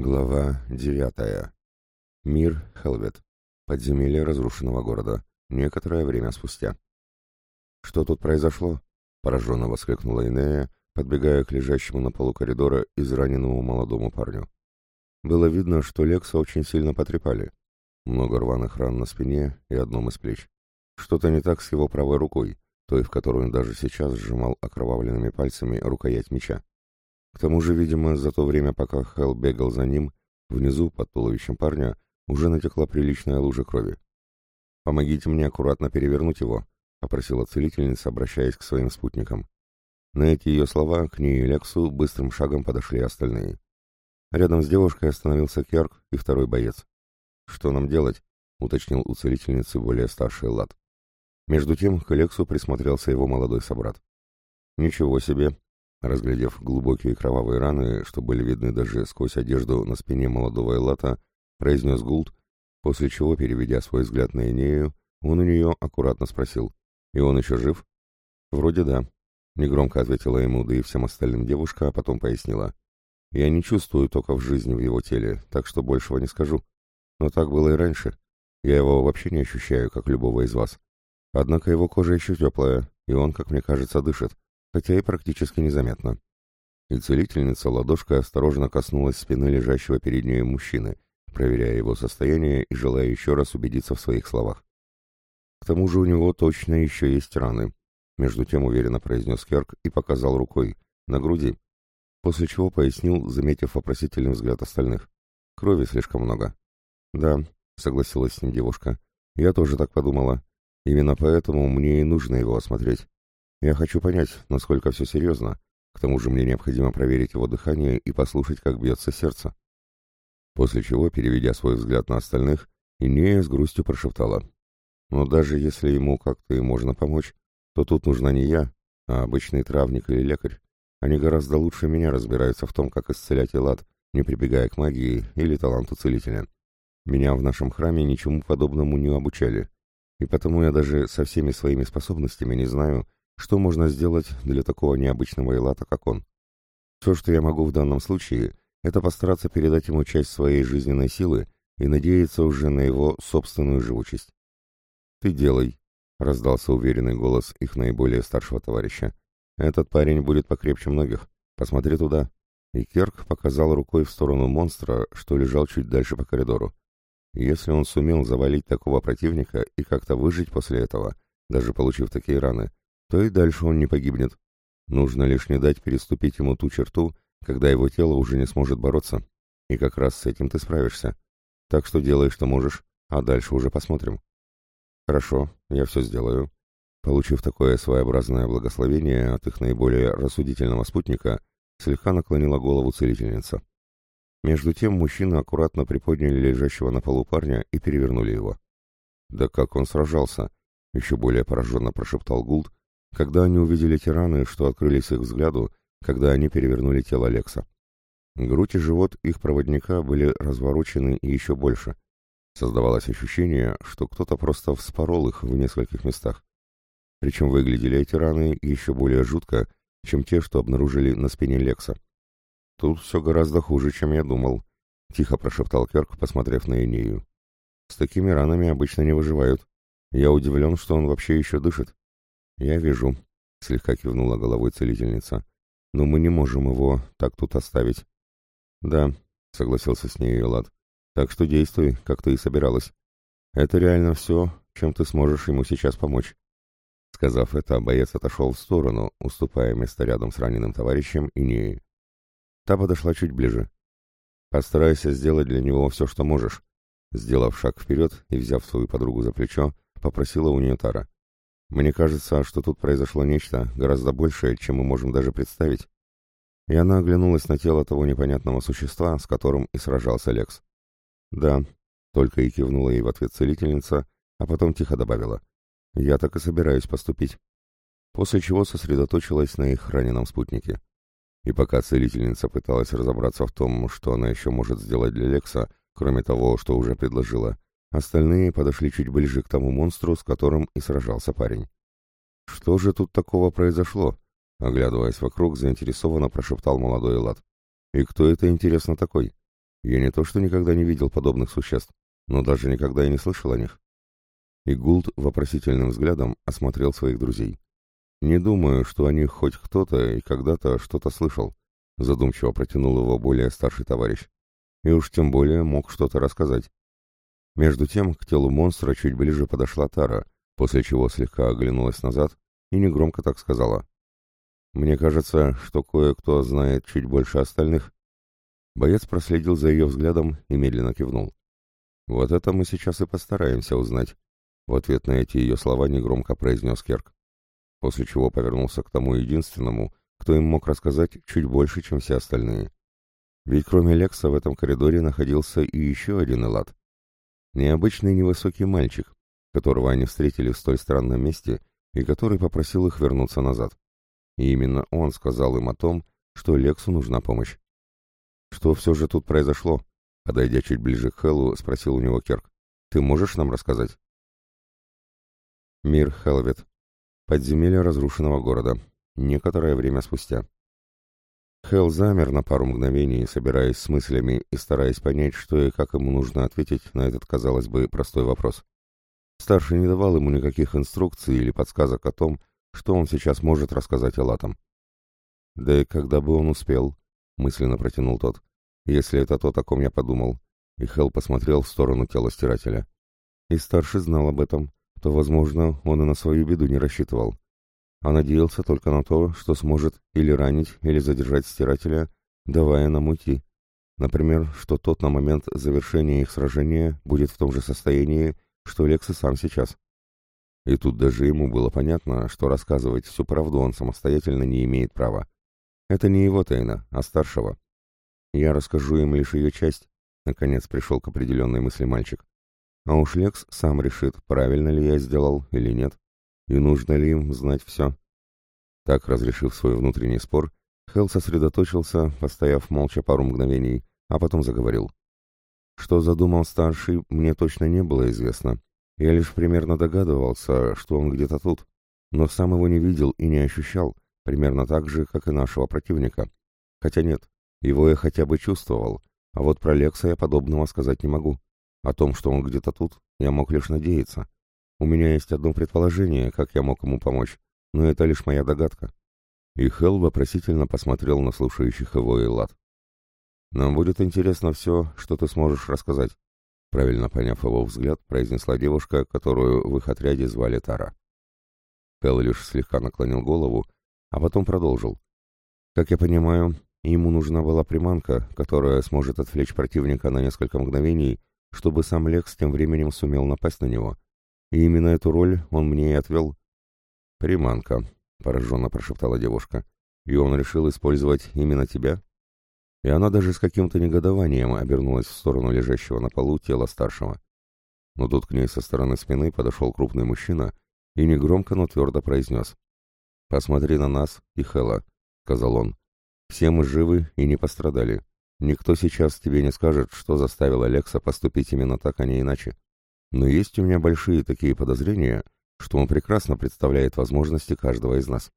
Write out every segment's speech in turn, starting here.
Глава девятая. Мир Хелвет. Подземелье разрушенного города. Некоторое время спустя. «Что тут произошло?» — пораженно воскликнула Инея, подбегая к лежащему на полу коридора израненному молодому парню. Было видно, что Лекса очень сильно потрепали. Много рваных ран на спине и одном из плеч. Что-то не так с его правой рукой, той, в которую он даже сейчас сжимал окровавленными пальцами рукоять меча. К тому же, видимо, за то время, пока Хелл бегал за ним, внизу, под туловищем парня, уже натекла приличная лужа крови. «Помогите мне аккуратно перевернуть его», — попросила целительница, обращаясь к своим спутникам. На эти ее слова к ней и Лексу быстрым шагом подошли остальные. Рядом с девушкой остановился Керк и второй боец. «Что нам делать?» — уточнил у целительницы более старший Лад. Между тем к Лексу присмотрелся его молодой собрат. «Ничего себе!» Разглядев глубокие кровавые раны, что были видны даже сквозь одежду на спине молодого Элата, произнес Гулд, после чего, переведя свой взгляд на Энею, он у нее аккуратно спросил. «И он еще жив?» «Вроде да», — негромко ответила ему, да и всем остальным девушка, а потом пояснила. «Я не чувствую токов жизни в его теле, так что большего не скажу. Но так было и раньше. Я его вообще не ощущаю, как любого из вас. Однако его кожа еще теплая, и он, как мне кажется, дышит хотя и практически незаметно. И целительница ладошкой осторожно коснулась спины лежащего перед ней мужчины, проверяя его состояние и желая еще раз убедиться в своих словах. К тому же у него точно еще есть раны, между тем уверенно произнес Керк и показал рукой, на груди, после чего пояснил, заметив вопросительный взгляд остальных. Крови слишком много. Да, согласилась с ним девушка. Я тоже так подумала. Именно поэтому мне и нужно его осмотреть. Я хочу понять, насколько все серьезно. К тому же мне необходимо проверить его дыхание и послушать, как бьется сердце. После чего, переведя свой взгляд на остальных, Инея с грустью прошептала. Но даже если ему как-то и можно помочь, то тут нужна не я, а обычный травник или лекарь. Они гораздо лучше меня разбираются в том, как исцелять Элад, не прибегая к магии или таланту целителя. Меня в нашем храме ничему подобному не обучали, и потому я даже со всеми своими способностями не знаю, что можно сделать для такого необычного Элата, как он? Все, что я могу в данном случае, это постараться передать ему часть своей жизненной силы и надеяться уже на его собственную живучесть. «Ты делай», — раздался уверенный голос их наиболее старшего товарища. «Этот парень будет покрепче многих. Посмотри туда». И Керк показал рукой в сторону монстра, что лежал чуть дальше по коридору. Если он сумел завалить такого противника и как-то выжить после этого, даже получив такие раны, то и дальше он не погибнет. Нужно лишь не дать переступить ему ту черту, когда его тело уже не сможет бороться. И как раз с этим ты справишься. Так что делай, что можешь, а дальше уже посмотрим. Хорошо, я все сделаю. Получив такое своеобразное благословение от их наиболее рассудительного спутника, слегка наклонила голову целительница. Между тем мужчины аккуратно приподняли лежащего на полу парня и перевернули его. «Да как он сражался!» — еще более пораженно прошептал Гулд, когда они увидели тираны, что открылись их взгляду, когда они перевернули тело Лекса. Грудь и живот их проводника были разворочены еще больше. Создавалось ощущение, что кто-то просто вспорол их в нескольких местах. Причем выглядели эти раны еще более жутко, чем те, что обнаружили на спине Лекса. «Тут все гораздо хуже, чем я думал», — тихо прошептал Керк, посмотрев на Энею. «С такими ранами обычно не выживают. Я удивлен, что он вообще еще дышит. «Я вижу», — слегка кивнула головой целительница. «Но мы не можем его так тут оставить». «Да», — согласился с ней Элад. «Так что действуй, как ты и собиралась. Это реально все, чем ты сможешь ему сейчас помочь». Сказав это, боец отошел в сторону, уступая место рядом с раненым товарищем Инеи. Та подошла чуть ближе. «Постарайся сделать для него все, что можешь». Сделав шаг вперед и взяв свою подругу за плечо, попросила у нее Тара. Мне кажется, что тут произошло нечто гораздо большее, чем мы можем даже представить. И она оглянулась на тело того непонятного существа, с которым и сражался Лекс. «Да», — только и кивнула ей в ответ целительница, а потом тихо добавила. «Я так и собираюсь поступить». После чего сосредоточилась на их раненом спутнике. И пока целительница пыталась разобраться в том, что она еще может сделать для Лекса, кроме того, что уже предложила, Остальные подошли чуть ближе к тому монстру, с которым и сражался парень. «Что же тут такого произошло?» Оглядываясь вокруг, заинтересованно прошептал молодой Элат. «И кто это, интересно, такой?» Я не то что никогда не видел подобных существ, но даже никогда и не слышал о них. И Гулд вопросительным взглядом осмотрел своих друзей. «Не думаю, что о них хоть кто-то и когда-то что-то слышал», задумчиво протянул его более старший товарищ. «И уж тем более мог что-то рассказать». Между тем к телу монстра чуть ближе подошла Тара, после чего слегка оглянулась назад и негромко так сказала. «Мне кажется, что кое-кто знает чуть больше остальных». Боец проследил за ее взглядом и медленно кивнул. «Вот это мы сейчас и постараемся узнать», — в ответ на эти ее слова негромко произнес Керк, после чего повернулся к тому единственному, кто им мог рассказать чуть больше, чем все остальные. Ведь кроме Лекса в этом коридоре находился и еще один Элат. Необычный невысокий мальчик, которого они встретили в столь странном месте и который попросил их вернуться назад. И именно он сказал им о том, что Лексу нужна помощь. Что все же тут произошло? Подойдя чуть ближе к Хеллу, спросил у него Керк. «Ты можешь нам рассказать?» Мир Хелвет. Подземелье разрушенного города. Некоторое время спустя. Хелл замер на пару мгновений, собираясь с мыслями и стараясь понять, что и как ему нужно ответить на этот, казалось бы, простой вопрос. Старший не давал ему никаких инструкций или подсказок о том, что он сейчас может рассказать Элатам. «Да и когда бы он успел?» — мысленно протянул тот если это то, о ком я подумал. И Хелл посмотрел в сторону тела стирателя. И старший знал об этом, то, возможно, он и на свою беду не рассчитывал. А надеялся только на то, что сможет или ранить, или задержать стирателя, давая нам уйти. Например, что тот на момент завершения их сражения будет в том же состоянии, что Лекс и сам сейчас. И тут даже ему было понятно, что рассказывать всю правду он самостоятельно не имеет права. Это не его тайна, а старшего. Я расскажу им лишь ее часть, наконец пришел к определенной мысли мальчик. А уж Лекс сам решит, правильно ли я сделал или нет, и нужно ли им знать все. Так, разрешив свой внутренний спор, Хелл сосредоточился, постояв молча пару мгновений, а потом заговорил. Что задумал старший, мне точно не было известно. Я лишь примерно догадывался, что он где-то тут, но сам его не видел и не ощущал, примерно так же, как и нашего противника. Хотя нет, его я хотя бы чувствовал, а вот про Лекса я подобного сказать не могу. О том, что он где-то тут, я мог лишь надеяться. У меня есть одно предположение, как я мог ему помочь, но это лишь моя догадка. И Хелл вопросительно посмотрел на слушающих его Эллад. «Нам будет интересно все, что ты сможешь рассказать», правильно поняв его взгляд, произнесла девушка, которую в их отряде звали Тара. Хелл лишь слегка наклонил голову, а потом продолжил. «Как я понимаю, Ему нужна была приманка, которая сможет отвлечь противника на несколько мгновений, чтобы сам Лекс тем временем сумел напасть на него. И именно эту роль он мне и отвел. «Приманка», — пораженно прошептала девушка. «И он решил использовать именно тебя?» И она даже с каким-то негодованием обернулась в сторону лежащего на полу тела старшего. Но тут к ней со стороны спины подошел крупный мужчина и негромко, но твердо произнес. «Посмотри на нас и Хэла», — сказал он. Все мы живы и не пострадали. Никто сейчас тебе не скажет, что заставил Алекса поступить именно так, а не иначе. Но есть у меня большие такие подозрения, что он прекрасно представляет возможности каждого из нас.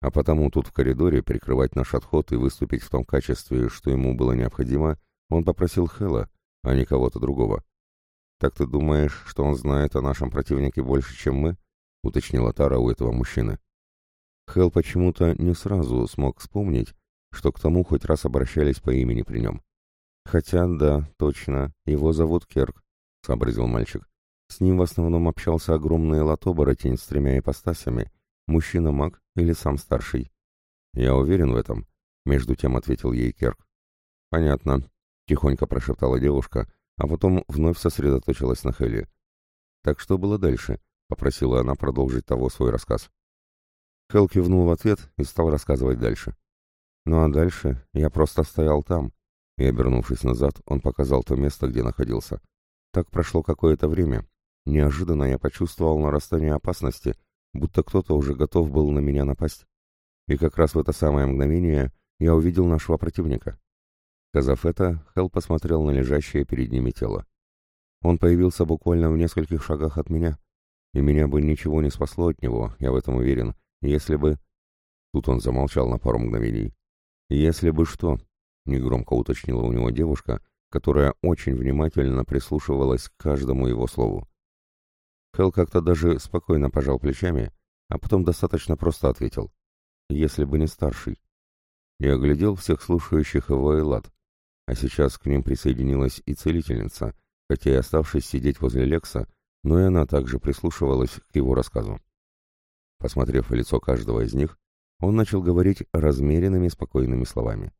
А потому тут в коридоре прикрывать наш отход и выступить в том качестве, что ему было необходимо, он попросил Хэла, а не кого-то другого. «Так ты думаешь, что он знает о нашем противнике больше, чем мы?» — уточнила Тара у этого мужчины. Хэл почему-то не сразу смог вспомнить, что к тому хоть раз обращались по имени при нем. «Хотя, да, точно, его зовут Керк», — сообразил мальчик. С ним в основном общался огромный лотоборотень с тремя ипостасями, мужчина-маг или сам старший. «Я уверен в этом», — между тем ответил ей Керк. «Понятно», — тихонько прошептала девушка, а потом вновь сосредоточилась на Хелли. «Так что было дальше?» — попросила она продолжить того свой рассказ. Хелл кивнул в ответ и стал рассказывать дальше. Ну а дальше я просто стоял там, и, обернувшись назад, он показал то место, где находился. Так прошло какое-то время. Неожиданно я почувствовал нарастание опасности, будто кто-то уже готов был на меня напасть. И как раз в это самое мгновение я увидел нашего противника. Сказав это, Хелл посмотрел на лежащее перед ними тело. Он появился буквально в нескольких шагах от меня, и меня бы ничего не спасло от него, я в этом уверен, если бы... Тут он замолчал на пару мгновений. «Если бы что», — негромко уточнила у него девушка, которая очень внимательно прислушивалась к каждому его слову. Хелл как-то даже спокойно пожал плечами, а потом достаточно просто ответил. «Если бы не старший». И оглядел всех слушающих его Элат, а сейчас к ним присоединилась и целительница, хотя и оставшись сидеть возле Лекса, но и она также прислушивалась к его рассказу. Посмотрев в лицо каждого из них, он начал говорить размеренными спокойными словами.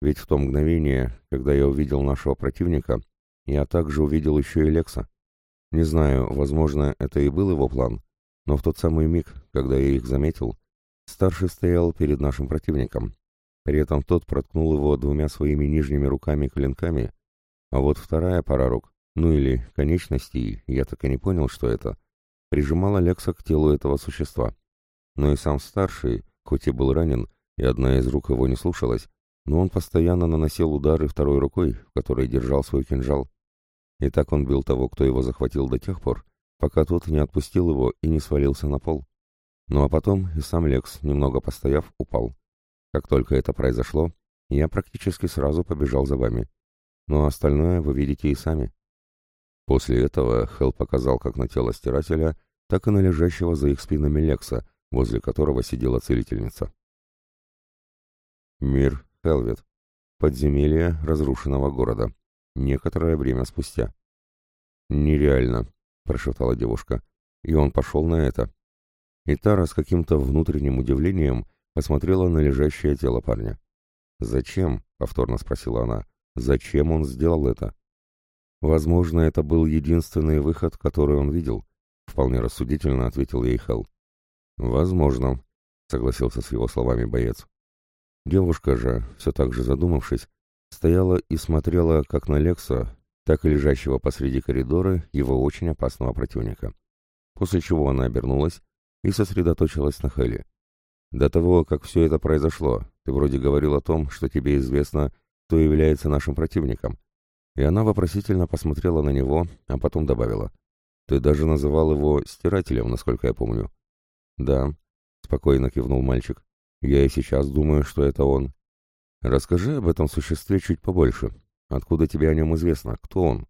Ведь в то мгновение, когда я увидел нашего противника, я также увидел еще и Лекса. Не знаю, возможно, это и был его план, но в тот самый миг, когда я их заметил, старший стоял перед нашим противником. При этом тот проткнул его двумя своими нижними руками клинками, а вот вторая пара рук, ну или конечностей, я так и не понял, что это, прижимала Лекса к телу этого существа. Но и сам старший, хоть и был ранен, и одна из рук его не слушалась, но он постоянно наносил удары второй рукой, в которой держал свой кинжал. И так он бил того, кто его захватил до тех пор, пока тот не отпустил его и не свалился на пол. Ну а потом и сам Лекс, немного постояв, упал. Как только это произошло, я практически сразу побежал за вами. Ну а остальное вы видите и сами. После этого Хелл показал как на тело стирателя, так и на лежащего за их спинами Лекса, возле которого сидела целительница. Мир Хелвет. Подземелье разрушенного города. Некоторое время спустя. «Нереально», — прошептала девушка. И он пошел на это. И Тара с каким-то внутренним удивлением посмотрела на лежащее тело парня. «Зачем?» — повторно спросила она. «Зачем он сделал это?» «Возможно, это был единственный выход, который он видел», — вполне рассудительно ответил ей Хелл. «Возможно», — согласился с его словами боец. Девушка же, все так же задумавшись, стояла и смотрела как на Лекса, так и лежащего посреди коридора его очень опасного противника. После чего она обернулась и сосредоточилась на Хеле. «До того, как все это произошло, ты вроде говорил о том, что тебе известно, кто является нашим противником». И она вопросительно посмотрела на него, а потом добавила. «Ты даже называл его стирателем, насколько я помню». «Да», — спокойно кивнул мальчик. Я и сейчас думаю, что это он. Расскажи об этом существе чуть побольше. Откуда тебе о нем известно? Кто он?»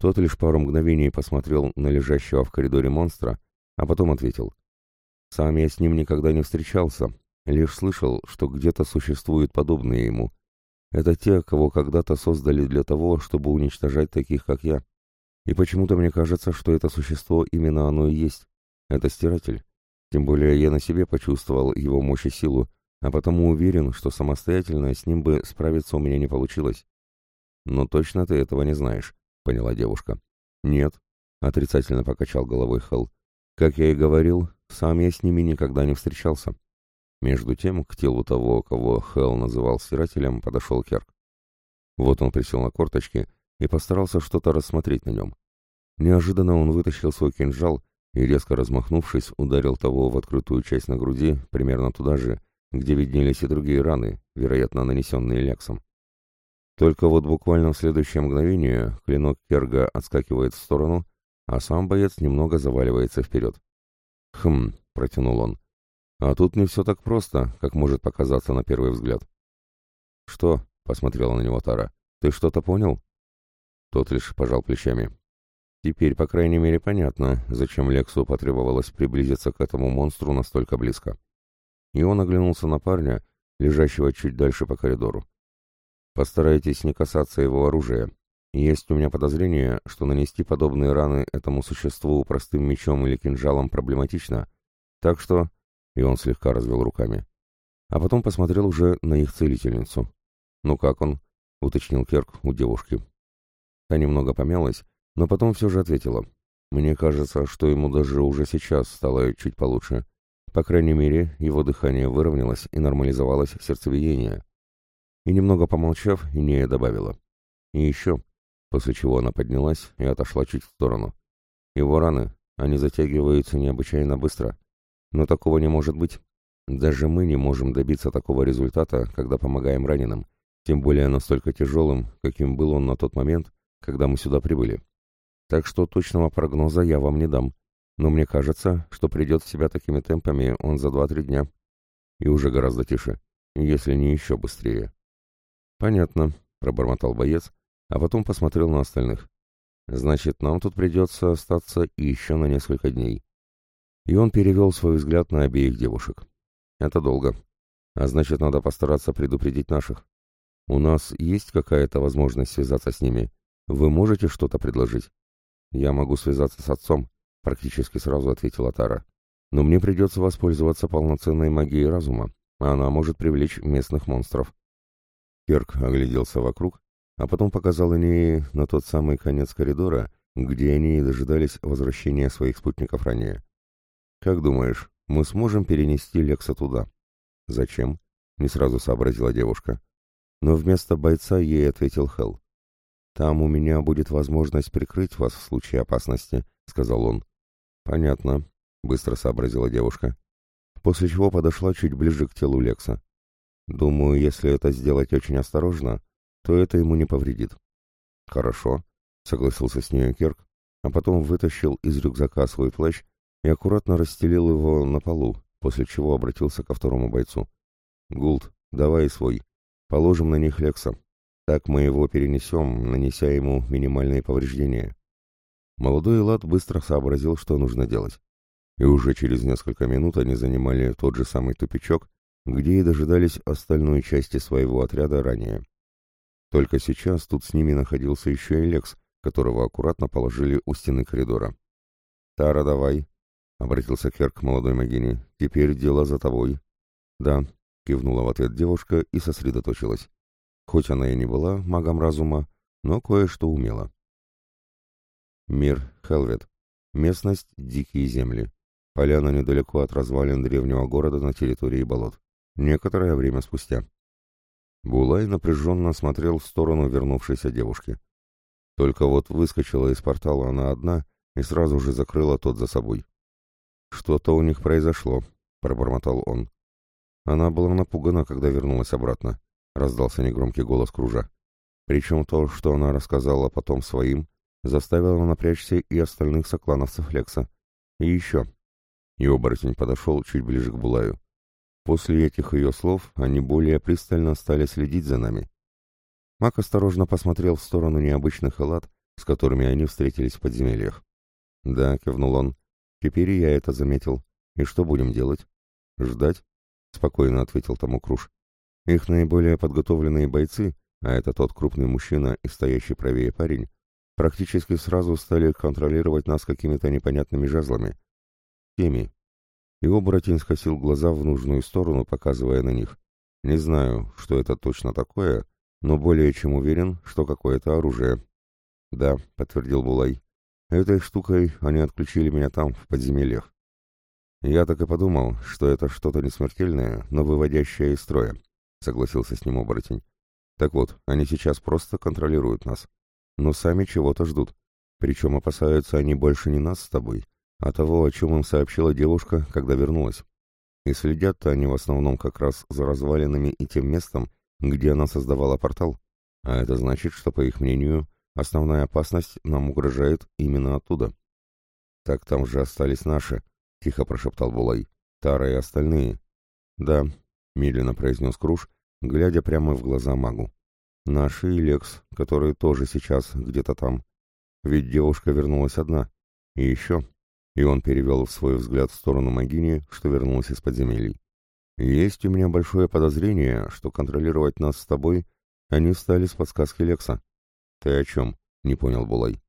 Тот лишь пару мгновений посмотрел на лежащего в коридоре монстра, а потом ответил. «Сам я с ним никогда не встречался, лишь слышал, что где-то существуют подобные ему. Это те, кого когда-то создали для того, чтобы уничтожать таких, как я. И почему-то мне кажется, что это существо именно оно и есть. Это стиратель. Тем более я на себе почувствовал его мощь и силу, а потому уверен, что самостоятельно с ним бы справиться у меня не получилось. Но точно ты этого не знаешь, поняла девушка. Нет, отрицательно покачал головой Хелл. Как я и говорил, сам я с ними никогда не встречался. Между тем, к телу того, кого Хелл называл стирателем, подошел Керк. Вот он присел на корточки и постарался что-то рассмотреть на нем. Неожиданно он вытащил свой кинжал и, резко размахнувшись, ударил того в открытую часть на груди, примерно туда же, где виднелись и другие раны, вероятно, нанесенные ляксом. Только вот буквально в следующее мгновение клинок Керга отскакивает в сторону, а сам боец немного заваливается вперед. «Хм», — протянул он, — «а тут не все так просто, как может показаться на первый взгляд». «Что?» — посмотрела на него Тара. «Ты что-то понял?» Тот лишь пожал плечами. Теперь, по крайней мере, понятно, зачем Лексу потребовалось приблизиться к этому монстру настолько близко. И он оглянулся на парня, лежащего чуть дальше по коридору. «Постарайтесь не касаться его оружия. Есть у меня подозрение, что нанести подобные раны этому существу простым мечом или кинжалом проблематично. Так что...» И он слегка развел руками. А потом посмотрел уже на их целительницу. «Ну как он?» — уточнил Керк у девушки. Та немного помялась, но потом все же ответила. Мне кажется, что ему даже уже сейчас стало чуть получше. По крайней мере, его дыхание выровнялось и нормализовалось сердцебиение. И немного помолчав, Инея добавила. И еще, после чего она поднялась и отошла чуть в сторону. Его раны, они затягиваются необычайно быстро. Но такого не может быть. Даже мы не можем добиться такого результата, когда помогаем раненым, тем более настолько тяжелым, каким был он на тот момент, когда мы сюда прибыли. Так что точного прогноза я вам не дам. Но мне кажется, что придет в себя такими темпами он за два-три дня. И уже гораздо тише, если не еще быстрее. Понятно, пробормотал боец, а потом посмотрел на остальных. «Значит, нам тут придется остаться еще на несколько дней». И он перевел свой взгляд на обеих девушек. «Это долго. А значит, надо постараться предупредить наших. У нас есть какая-то возможность связаться с ними? Вы можете что-то предложить?» «Я могу связаться с отцом», — практически сразу ответила Тара. «Но мне придется воспользоваться полноценной магией разума. Она может привлечь местных монстров». Керк огляделся вокруг, а потом показал Энеи на тот самый конец коридора, где они и дожидались возвращения своих спутников ранее. «Как думаешь, мы сможем перенести Лекса туда?» «Зачем?» — не сразу сообразила девушка. Но вместо бойца ей ответил Хелл. «Там у меня будет возможность прикрыть вас в случае опасности», — сказал он. «Понятно», — быстро сообразила девушка. После чего подошла чуть ближе к телу Лекса. «Думаю, если это сделать очень осторожно, то это ему не повредит». «Хорошо», — согласился с ней Керк, а потом вытащил из рюкзака свой плащ и аккуратно расстелил его на полу, после чего обратился ко второму бойцу. «Гулд, давай свой. Положим на них Лекса. Так мы его перенесем, нанеся ему минимальные повреждения. Молодой Элат быстро сообразил, что нужно делать. И уже через несколько минут они занимали тот же самый тупичок, где и дожидались остальной части своего отряда ранее. Только сейчас тут с ними находился еще и Лекс, которого аккуратно положили у стены коридора. «Тара, давай!» — обратился Керк к молодой Магине. «Теперь дело за тобой». «Да», — кивнула в ответ девушка и сосредоточилась хоть она и не была магом разума, но кое-что умела. Мир Хелвет. Местность — дикие земли. Поляна недалеко от развалин древнего города на территории болот. Некоторое время спустя. Булай напряженно смотрел в сторону вернувшейся девушки. Только вот выскочила из портала она одна и сразу же закрыла тот за собой. «Что-то у них произошло», — пробормотал он. Она была напугана, когда вернулась обратно. — раздался негромкий голос Кружа. Причем то, что она рассказала потом своим, заставило напрячься и остальных соклановцев Лекса. И еще. И оборотень подошел чуть ближе к Булаю. После этих ее слов они более пристально стали следить за нами. Мак осторожно посмотрел в сторону необычных халат, с которыми они встретились в подземельях. «Да», — кивнул он, — «теперь я это заметил. И что будем делать?» «Ждать?» — спокойно ответил тому Круж. Их наиболее подготовленные бойцы, а это тот крупный мужчина и стоящий правее парень, практически сразу стали контролировать нас какими-то непонятными жезлами. Теми. И оборотень скосил глаза в нужную сторону, показывая на них. Не знаю, что это точно такое, но более чем уверен, что какое-то оружие. Да, подтвердил Булай. Этой штукой они отключили меня там, в подземельях. Я так и подумал, что это что-то несмертельное, но выводящее из строя согласился с ним оборотень. Так вот, они сейчас просто контролируют нас. Но сами чего-то ждут. Причем опасаются они больше не нас с тобой, а того, о чем им сообщила девушка, когда вернулась. И следят-то они в основном как раз за развалинами и тем местом, где она создавала портал. А это значит, что, по их мнению, основная опасность нам угрожает именно оттуда. «Так там же остались наши», — тихо прошептал Булай. «Тара и остальные». «Да», — медленно произнес Круш, глядя прямо в глаза магу. «Наш и Лекс, который тоже сейчас где-то там. Ведь девушка вернулась одна. И еще...» И он перевел свой взгляд в сторону Магини, что вернулась из подземелий. «Есть у меня большое подозрение, что контролировать нас с тобой они стали с подсказки Лекса». «Ты о чем?» — не понял Булай.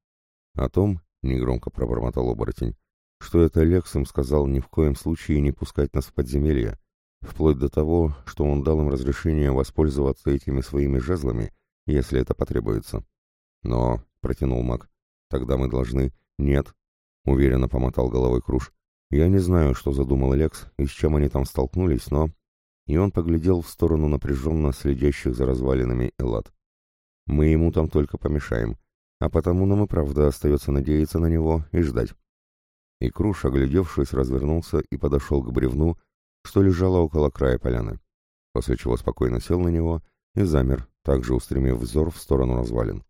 «О том, — негромко пробормотал оборотень, — что это Лекс им сказал ни в коем случае не пускать нас в подземелье, вплоть до того, что он дал им разрешение воспользоваться этими своими жезлами, если это потребуется. Но, — протянул маг, — тогда мы должны... Нет, — уверенно помотал головой Круш. Я не знаю, что задумал Лекс и с чем они там столкнулись, но... И он поглядел в сторону напряженно следящих за развалинами Эллад. Мы ему там только помешаем, а потому нам и правда остается надеяться на него и ждать. И Круш, оглядевшись, развернулся и подошел к бревну, что лежало около края поляны, после чего спокойно сел на него и замер, также устремив взор в сторону развалин.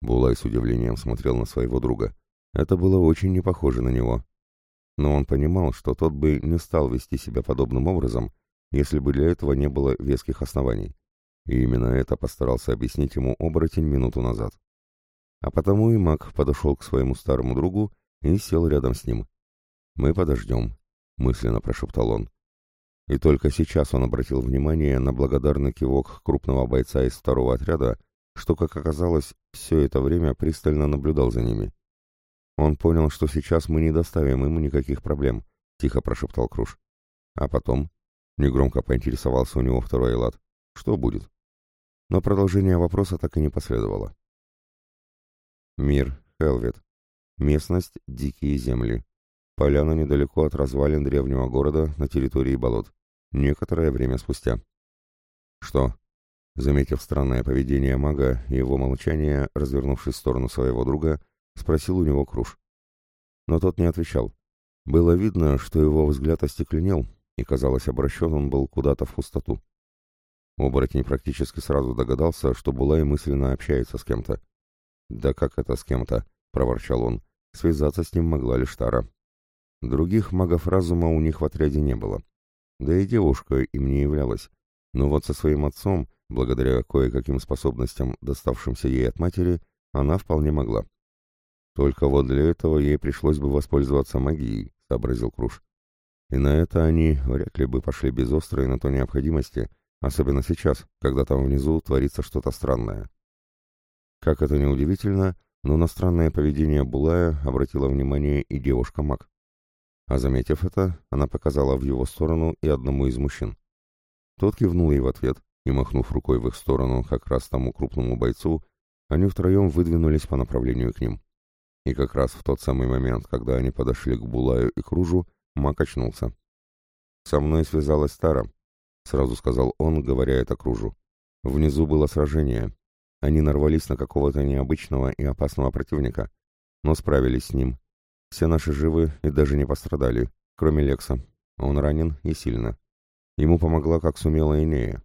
Булай с удивлением смотрел на своего друга. Это было очень не похоже на него. Но он понимал, что тот бы не стал вести себя подобным образом, если бы для этого не было веских оснований. и именно это постарался объяснить ему оборотень минуту назад. А потому и маг подошел к своему старому другу и сел рядом с ним. «Мы подождем», — мысленно прошептал он. И только сейчас он обратил внимание на благодарный кивок крупного бойца из второго отряда, что, как оказалось, все это время пристально наблюдал за ними. Он понял, что сейчас мы не доставим ему никаких проблем, — тихо прошептал Круш. А потом, негромко поинтересовался у него второй Элат, что будет? Но продолжение вопроса так и не последовало. Мир, Хелвет. Местность — дикие земли. Поляна недалеко от развалин древнего города на территории болот. Некоторое время спустя. Что? Заметив странное поведение мага и его молчание, развернувшись в сторону своего друга, спросил у него Круш. Но тот не отвечал. Было видно, что его взгляд остекленел, и, казалось, обращен он был куда-то в пустоту. Оборотень практически сразу догадался, что Булай мысленно общается с кем-то. «Да как это с кем-то?» — проворчал он. «Связаться с ним могла лишь Тара». Других магов разума у них в отряде не было. Да и девушка им не являлась. Но вот со своим отцом, благодаря кое-каким способностям, доставшимся ей от матери, она вполне могла. Только вот для этого ей пришлось бы воспользоваться магией, сообразил Круш. И на это они вряд ли бы пошли без острой на то необходимости, особенно сейчас, когда там внизу творится что-то странное. Как это ни удивительно, но на странное поведение Булая обратила внимание и девушка-маг. А заметив это, она показала в его сторону и одному из мужчин. Тот кивнул ей в ответ, и, махнув рукой в их сторону как раз тому крупному бойцу, они втроем выдвинулись по направлению к ним. И как раз в тот самый момент, когда они подошли к Булаю и Кружу, Мак очнулся. «Со мной связалась Тара», — сразу сказал он, говоря это Кружу. «Внизу было сражение. Они нарвались на какого-то необычного и опасного противника, но справились с ним. Все наши живы и даже не пострадали, кроме Лекса. Он ранен и сильно. Ему помогла как сумела Инея.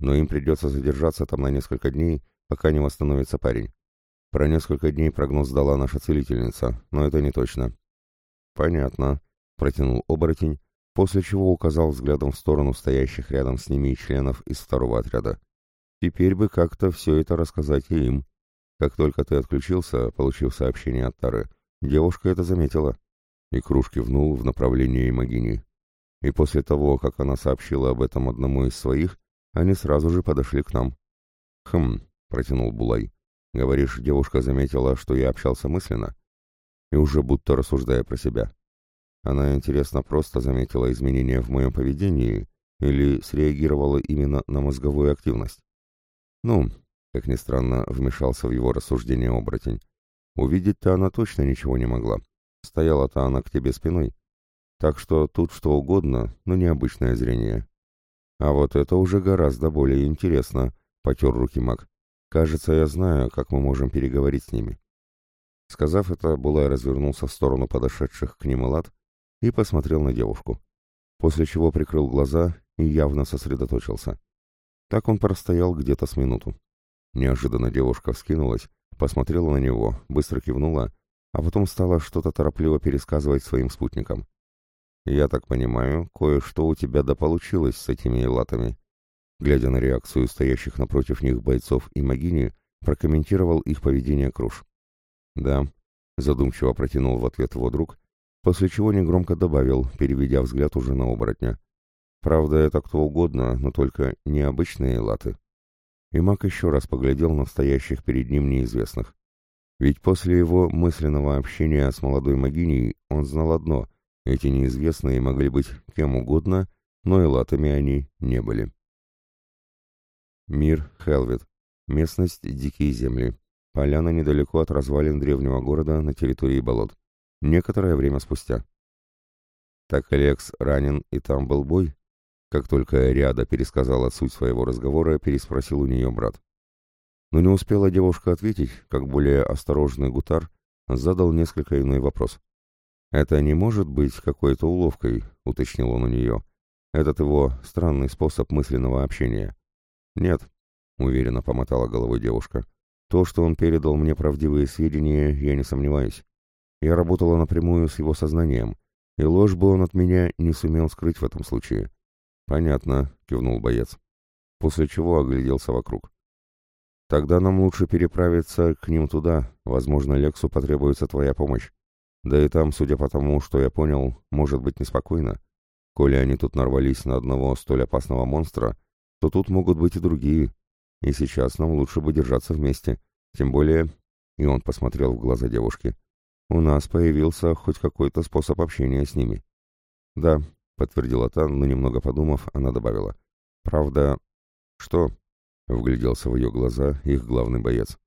Но им придется задержаться там на несколько дней, пока не восстановится парень. Про несколько дней прогноз дала наша целительница, но это не точно. Понятно, протянул оборотень, после чего указал взглядом в сторону стоящих рядом с ними членов из второго отряда. Теперь бы как-то все это рассказать и им. Как только ты отключился, получив сообщение от Тары, девушка это заметила. И Круж кивнул в направлении Магини. И после того, как она сообщила об этом одному из своих, они сразу же подошли к нам. «Хм», — протянул Булай. Говоришь, девушка заметила, что я общался мысленно? И уже будто рассуждая про себя. Она, интересно, просто заметила изменения в моем поведении или среагировала именно на мозговую активность? Ну, как ни странно, вмешался в его рассуждение оборотень. Увидеть-то она точно ничего не могла. Стояла-то она к тебе спиной. Так что тут что угодно, но необычное зрение. А вот это уже гораздо более интересно, потер руки маг. Кажется, я знаю, как мы можем переговорить с ними. Сказав это, Булай развернулся в сторону подошедших к ним лад и посмотрел на девушку, после чего прикрыл глаза и явно сосредоточился. Так он простоял где-то с минуту. Неожиданно девушка вскинулась, посмотрела на него, быстро кивнула, а потом стала что-то торопливо пересказывать своим спутникам. «Я так понимаю, кое-что у тебя да получилось с этими элатами. Глядя на реакцию стоящих напротив них бойцов и Магини, прокомментировал их поведение Круш. «Да», — задумчиво протянул в ответ его друг, после чего негромко добавил, переведя взгляд уже на оборотня. «Правда, это кто угодно, но только необычные латы». И маг еще раз поглядел на стоящих перед ним неизвестных. Ведь после его мысленного общения с молодой Магиней он знал одно — эти неизвестные могли быть кем угодно, но и латами они не были. Мир Хелвет. Местность Дикие земли. Поляна недалеко от развалин древнего города на территории болот. Некоторое время спустя. Так Алекс ранен, и там был бой? Как только Риада пересказала суть своего разговора, переспросил у нее брат. Но не успела девушка ответить, как более осторожный Гутар задал несколько иной вопрос. «Это не может быть какой-то уловкой», — уточнил он у нее. «Этот его странный способ мысленного общения». «Нет», — уверенно помотала головой девушка. «То, что он передал мне правдивые сведения, я не сомневаюсь. Я работала напрямую с его сознанием, и ложь бы он от меня не сумел скрыть в этом случае». «Понятно», — кивнул боец. после чего огляделся вокруг. «Тогда нам лучше переправиться к ним туда, возможно, Лексу потребуется твоя помощь. Да и там, судя по тому, что я понял, может быть неспокойно. Коли они тут нарвались на одного столь опасного монстра, то тут могут быть и другие. И сейчас нам лучше бы держаться вместе. Тем более, и он посмотрел в глаза девушки, у нас появился хоть какой-то способ общения с ними. Да, подтвердила та, но немного подумав, она добавила. Правда, что? Вгляделся в ее глаза их главный боец.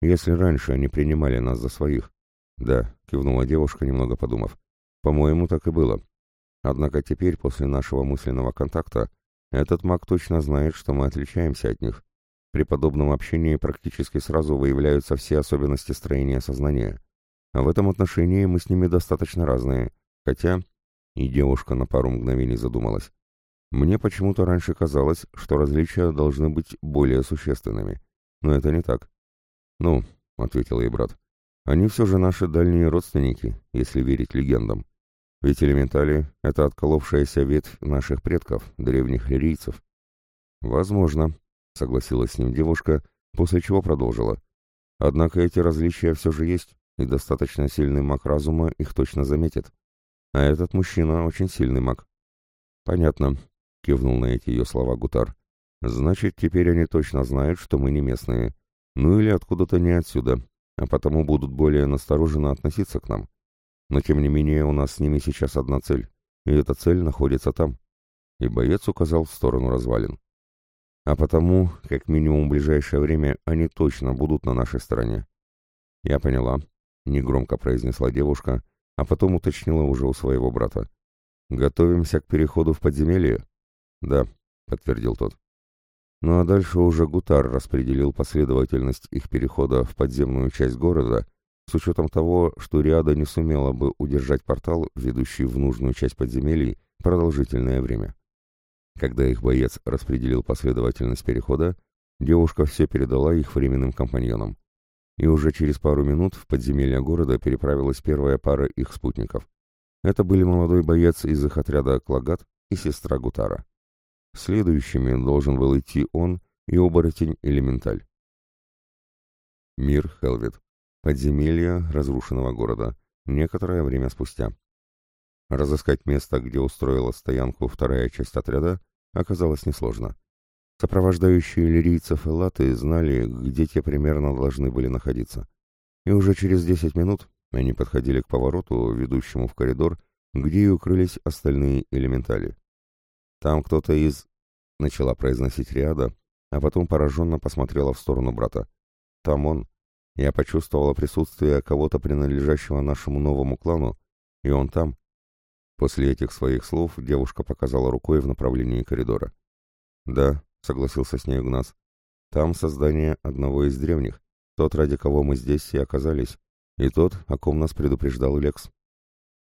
Если раньше они принимали нас за своих. Да, кивнула девушка, немного подумав. По-моему, так и было. Однако теперь, после нашего мысленного контакта, этот маг точно знает, что мы отличаемся от них. При подобном общении практически сразу выявляются все особенности строения сознания. А в этом отношении мы с ними достаточно разные. Хотя... И девушка на пару мгновений задумалась. Мне почему-то раньше казалось, что различия должны быть более существенными. Но это не так. «Ну», — ответил ей брат, — «они все же наши дальние родственники, если верить легендам. Ведь элементали — это отколовшаяся ветвь наших предков, древних лирийцев». «Возможно», — согласилась с ним девушка, после чего продолжила. «Однако эти различия все же есть, и достаточно сильный маг разума их точно заметит. А этот мужчина очень сильный маг». «Понятно», — кивнул на эти ее слова Гутар. «Значит, теперь они точно знают, что мы не местные. Ну или откуда-то не отсюда, а потому будут более настороженно относиться к нам. Но тем не менее у нас с ними сейчас одна цель, и эта цель находится там». И боец указал в сторону развалин. А потому, как минимум в ближайшее время, они точно будут на нашей стороне. Я поняла, негромко произнесла девушка, а потом уточнила уже у своего брата. Готовимся к переходу в подземелье? Да, подтвердил тот. Ну а дальше уже Гутар распределил последовательность их перехода в подземную часть города, с учетом того, что Риада не сумела бы удержать портал, ведущий в нужную часть подземелий, продолжительное время. Когда их боец распределил последовательность перехода, девушка все передала их временным компаньонам. И уже через пару минут в подземелье города переправилась первая пара их спутников. Это были молодой боец из их отряда Клагат и сестра Гутара. Следующими должен был идти он и оборотень-элементаль. Мир Хелвет. Подземелье разрушенного города. Некоторое время спустя. Разыскать место, где устроила стоянку вторая часть отряда, оказалось несложно. Сопровождающие лирийцев и латы знали, где те примерно должны были находиться. И уже через десять минут они подходили к повороту, ведущему в коридор, где и укрылись остальные элементали. «Там кто-то из...» — начала произносить Риада, а потом пораженно посмотрела в сторону брата. «Там он...» Я почувствовала присутствие кого-то, принадлежащего нашему новому клану, и он там, После этих своих слов девушка показала рукой в направлении коридора. «Да», — согласился с ней Игнас, — «там создание одного из древних, тот, ради кого мы здесь и оказались, и тот, о ком нас предупреждал Лекс».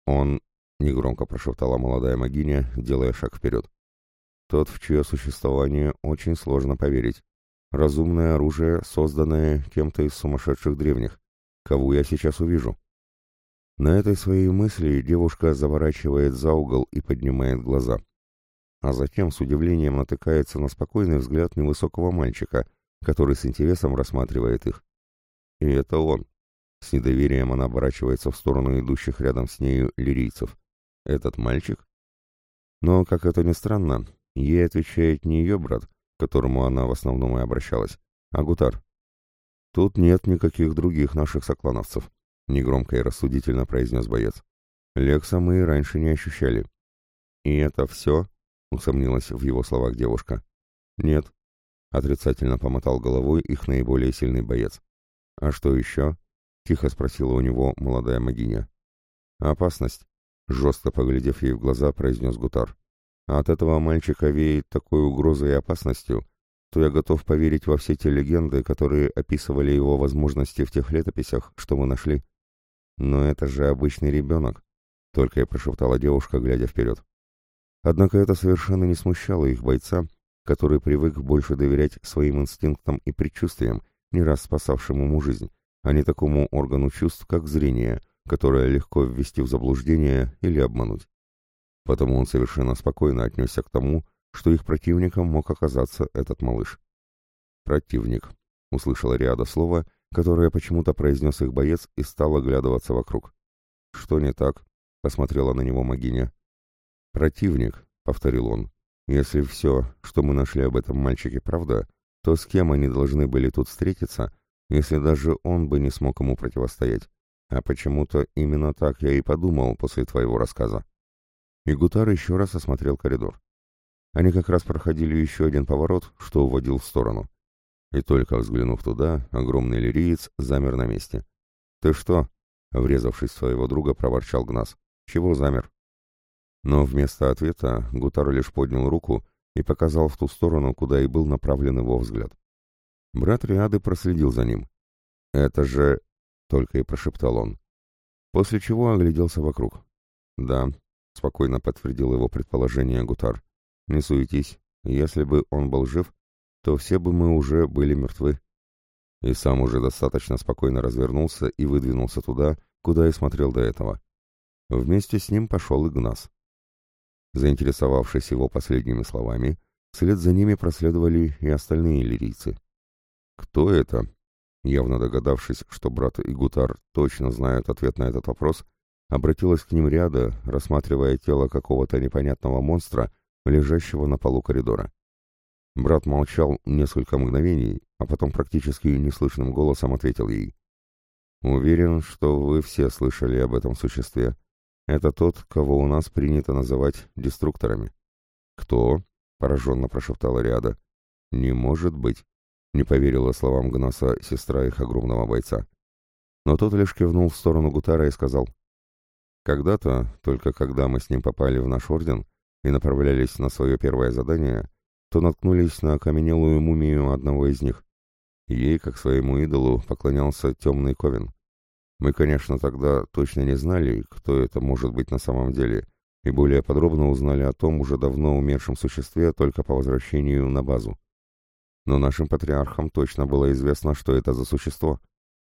«Он...» — негромко прошептала молодая могиня, делая шаг вперед. «Тот, в чье существование очень сложно поверить. Разумное оружие, созданное кем-то из сумасшедших древних. Кого я сейчас увижу?» На этой своей мысли девушка заворачивает за угол и поднимает глаза. А затем с удивлением натыкается на спокойный взгляд невысокого мальчика, который с интересом рассматривает их. И это он. С недоверием она оборачивается в сторону идущих рядом с нею лирийцев. Этот мальчик? Но, как это ни странно, ей отвечает не ее брат, к которому она в основном и обращалась, а Гутар. Тут нет никаких других наших соклановцев. — негромко и рассудительно произнес боец. «Лекса мы и раньше не ощущали». «И это все?» — усомнилась в его словах девушка. «Нет», — отрицательно помотал головой их наиболее сильный боец. «А что еще?» — тихо спросила у него молодая могиня. «Опасность», — жестко поглядев ей в глаза, произнес Гутар. «А от этого мальчика веет такой угрозой и опасностью, то я готов поверить во все те легенды, которые описывали его возможности в тех летописях, что мы нашли». «Но это же обычный ребенок», — только и прошептала девушка, глядя вперед. Однако это совершенно не смущало их бойца, который привык больше доверять своим инстинктам и предчувствиям, не раз спасавшим ему жизнь, а не такому органу чувств, как зрение, которое легко ввести в заблуждение или обмануть. Потому он совершенно спокойно отнесся к тому, что их противником мог оказаться этот малыш. «Противник», — услышала Риада слово, которое почему-то произнес их боец и стал оглядываться вокруг. «Что не так?» — посмотрела на него Магиня. «Противник», — повторил он. «Если все, что мы нашли об этом мальчике, правда, то с кем они должны были тут встретиться, если даже он бы не смог ему противостоять? А почему-то именно так я и подумал после твоего рассказа». И Гутар еще раз осмотрел коридор. Они как раз проходили еще один поворот, что уводил в сторону. И только взглянув туда, огромный лириец замер на месте. «Ты что?» — врезавшись в своего друга, проворчал Гнас. «Чего замер?» Но вместо ответа Гутар лишь поднял руку и показал в ту сторону, куда и был направлен его взгляд. Брат Риады проследил за ним. «Это же...» — только и прошептал он. После чего огляделся вокруг. «Да», — спокойно подтвердил его предположение Гутар. «Не суетись. Если бы он был жив, то все бы мы уже были мертвы. И сам уже достаточно спокойно развернулся и выдвинулся туда, куда и смотрел до этого. Вместе с ним пошел Игнас. Заинтересовавшись его последними словами, вслед за ними проследовали и остальные лирийцы. «Кто это?» Явно догадавшись, что брат и Гутар точно знают ответ на этот вопрос, обратилась к ним ряда, рассматривая тело какого-то непонятного монстра, лежащего на полу коридора. Брат молчал несколько мгновений, а потом практически неслышным голосом ответил ей. «Уверен, что вы все слышали об этом существе. Это тот, кого у нас принято называть деструкторами». «Кто?» — пораженно прошептала Риада. «Не может быть», — не поверила словам Гнаса сестра их огромного бойца. Но тот лишь кивнул в сторону Гутара и сказал. «Когда-то, только когда мы с ним попали в наш орден и направлялись на свое первое задание, то наткнулись на окаменелую мумию одного из них. Ей, как своему идолу, поклонялся темный Ковен. Мы, конечно, тогда точно не знали, кто это может быть на самом деле, и более подробно узнали о том уже давно умершем существе только по возвращению на базу. Но нашим патриархам точно было известно, что это за существо.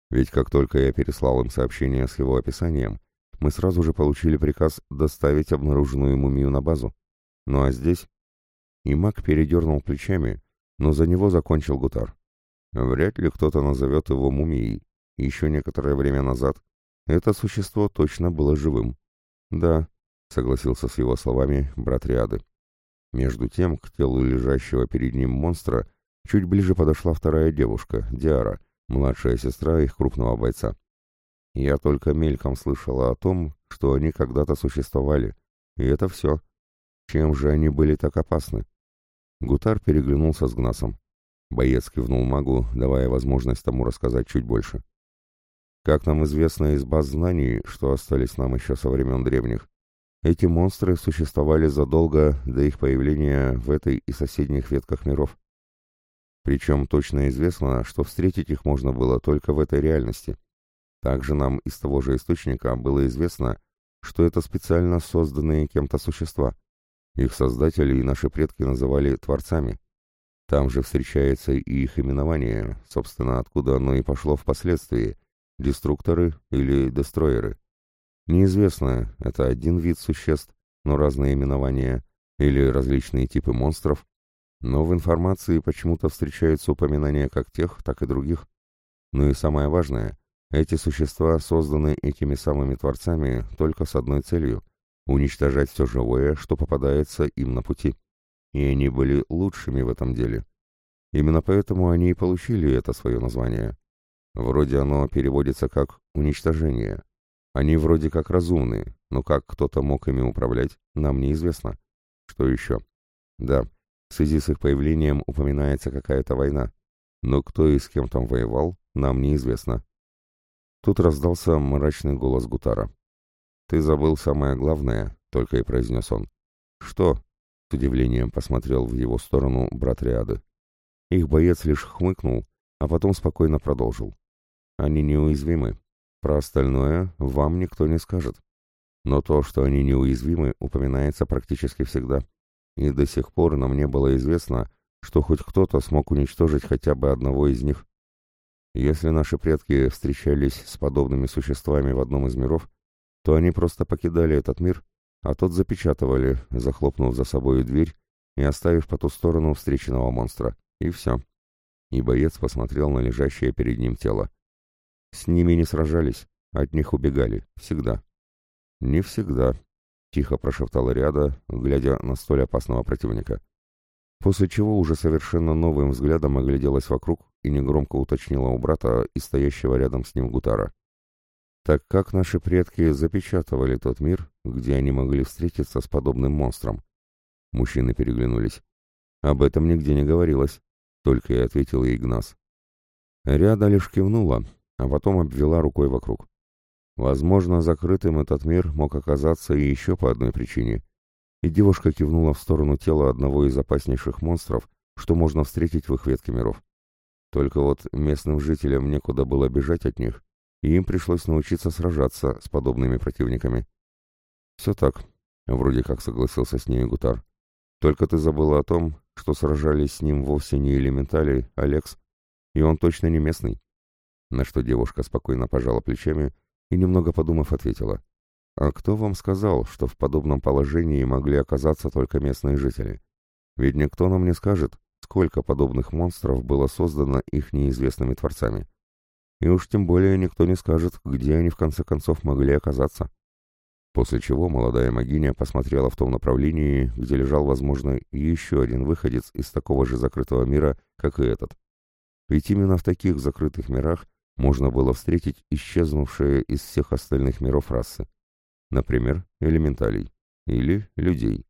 Ведь как только я переслал им сообщение с его описанием, мы сразу же получили приказ доставить обнаруженную мумию на базу. Ну а здесь и маг передернул плечами, но за него закончил Гутар. Вряд ли кто-то назовет его мумией. Еще некоторое время назад это существо точно было живым. Да, согласился с его словами брат Риады. Между тем, к телу лежащего перед ним монстра чуть ближе подошла вторая девушка, Диара, младшая сестра их крупного бойца. Я только мельком слышала о том, что они когда-то существовали, и это все. Чем же они были так опасны? Гутар переглянулся с Гнасом. Боец кивнул магу, давая возможность тому рассказать чуть больше. Как нам известно из баз знаний, что остались нам еще со времен древних, эти монстры существовали задолго до их появления в этой и соседних ветках миров. Причем точно известно, что встретить их можно было только в этой реальности. Также нам из того же источника было известно, что это специально созданные кем-то существа, их создатели и наши предки называли творцами. Там же встречается и их именование, собственно, откуда оно и пошло впоследствии – деструкторы или дестроеры. Неизвестно, это один вид существ, но разные именования, или различные типы монстров, но в информации почему-то встречаются упоминания как тех, так и других. Ну и самое важное, эти существа созданы этими самыми творцами только с одной целью – уничтожать все живое, что попадается им на пути. И они были лучшими в этом деле. Именно поэтому они и получили это свое название. Вроде оно переводится как «уничтожение». Они вроде как разумные, но как кто-то мог ими управлять, нам неизвестно. Что еще? Да, в связи с их появлением упоминается какая-то война. Но кто и с кем там воевал, нам неизвестно. Тут раздался мрачный голос Гутара. «Ты забыл самое главное», — только и произнес он. «Что?» — с удивлением посмотрел в его сторону брат Риады. Их боец лишь хмыкнул, а потом спокойно продолжил. «Они неуязвимы. Про остальное вам никто не скажет. Но то, что они неуязвимы, упоминается практически всегда. И до сих пор нам не было известно, что хоть кто-то смог уничтожить хотя бы одного из них. Если наши предки встречались с подобными существами в одном из миров, то они просто покидали этот мир, а тот запечатывали, захлопнув за собой дверь и оставив по ту сторону встреченного монстра. И все. И боец посмотрел на лежащее перед ним тело. С ними не сражались, от них убегали. Всегда. «Не всегда», — тихо прошептала Ряда, глядя на столь опасного противника. После чего уже совершенно новым взглядом огляделась вокруг и негромко уточнила у брата и стоящего рядом с ним Гутара. Так как наши предки запечатывали тот мир, где они могли встретиться с подобным монстром? Мужчины переглянулись. Об этом нигде не говорилось, только и ответила Игнас. Ряда лишь кивнула, а потом обвела рукой вокруг. Возможно, закрытым этот мир мог оказаться и еще по одной причине. И девушка кивнула в сторону тела одного из опаснейших монстров, что можно встретить в их ветке миров. Только вот местным жителям некуда было бежать от них, и им пришлось научиться сражаться с подобными противниками. «Все так», — вроде как согласился с ней Гутар. «Только ты забыла о том, что сражались с ним вовсе не элементали, а Лекс, и он точно не местный». На что девушка спокойно пожала плечами и, немного подумав, ответила. «А кто вам сказал, что в подобном положении могли оказаться только местные жители? Ведь никто нам не скажет, сколько подобных монстров было создано их неизвестными творцами. И уж тем более никто не скажет, где они в конце концов могли оказаться». После чего молодая магиня посмотрела в том направлении, где лежал, возможно, еще один выходец из такого же закрытого мира, как и этот. Ведь именно в таких закрытых мирах можно было встретить исчезнувшие из всех остальных миров расы. Например, элементалей или людей.